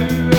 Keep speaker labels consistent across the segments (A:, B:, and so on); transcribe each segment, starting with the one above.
A: know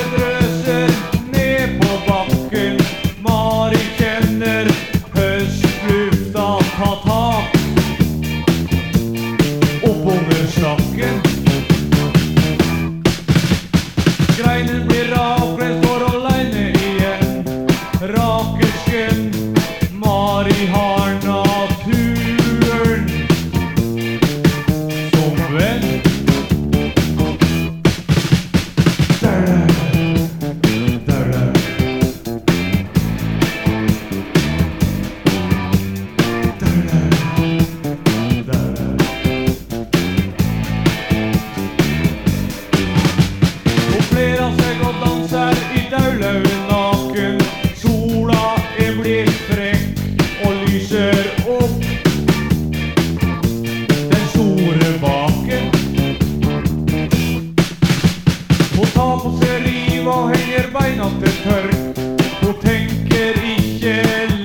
A: Hva henger beina til tørk. Hun tenker ikke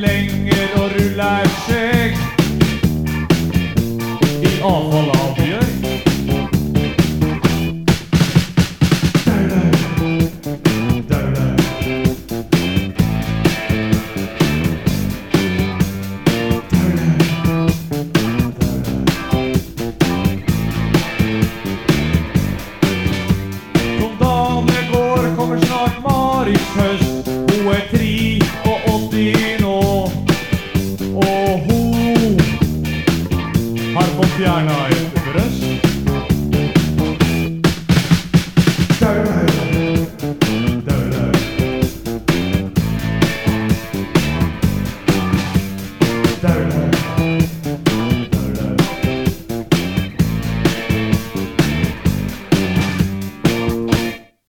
A: lenger og ruller seg i avfallet. Harpo Pianoid.